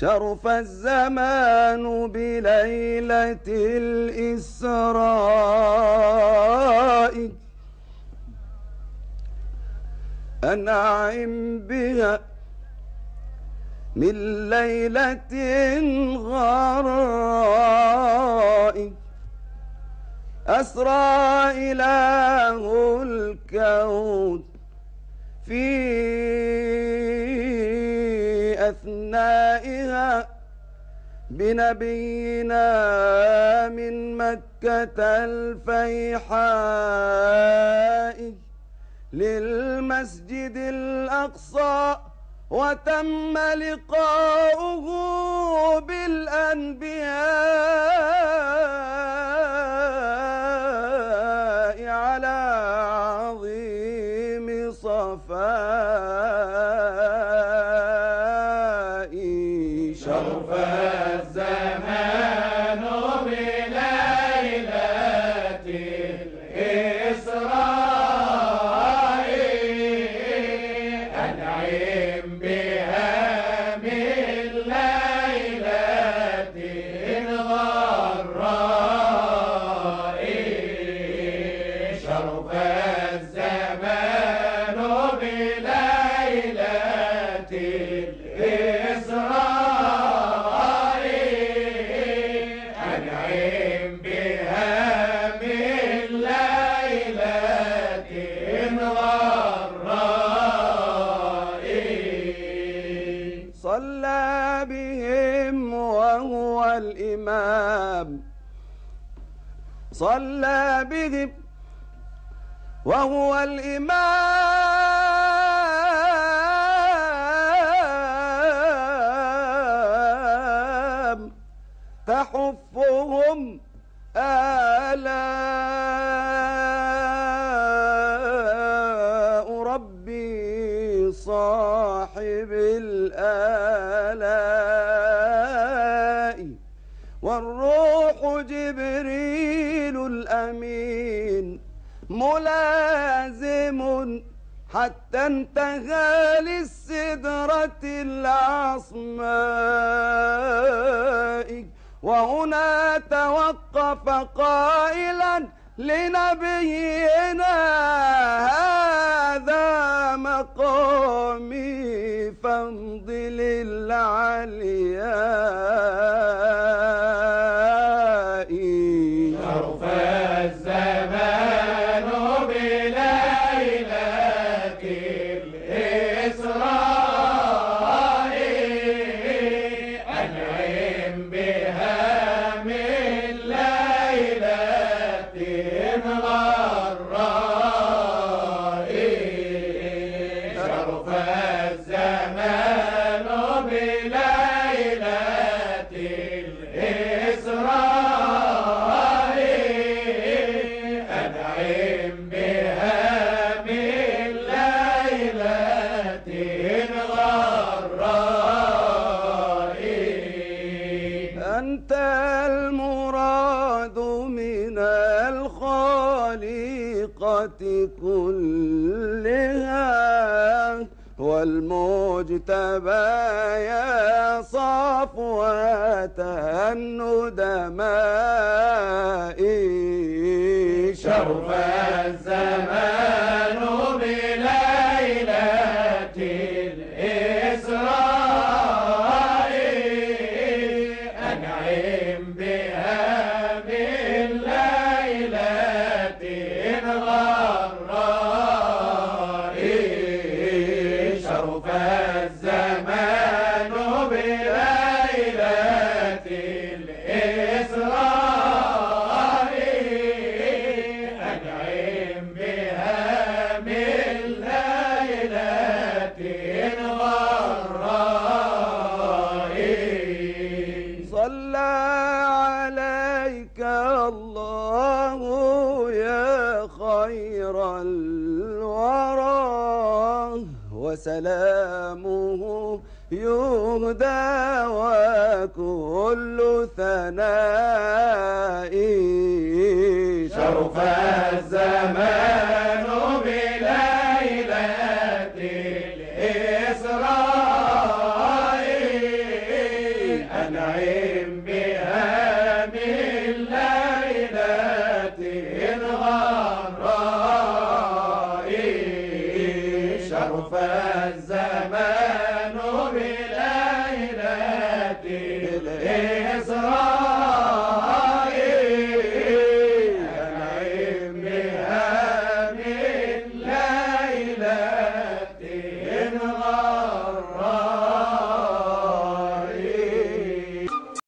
شرف الزمان بليلة الإسراء. أنعم بها من ليلة غراء أسرى إله الكون في أثنائها بنبينا من مكة الفيحاء للمسجد الأقصى وتم لقاؤه بالأنبياء على عظيم صفاء صلى بهم وهو الإمام. صلى بهم وهو الإمام. تحفهم آلاء والروح جبريل الأمين ملازم حتى انتهى للسدرة العصماء. وهنا توقف قائلا لنبينا هذا مقامي فامض للعلياء الخالقة كلها والمجتبى يا صفوة الندماء شرف شرف الزمان بليلة الإسراء أنعم بها من ليلة غراء صلى عليك الله. وسلامه يهدى وكل ثناء شرف عرف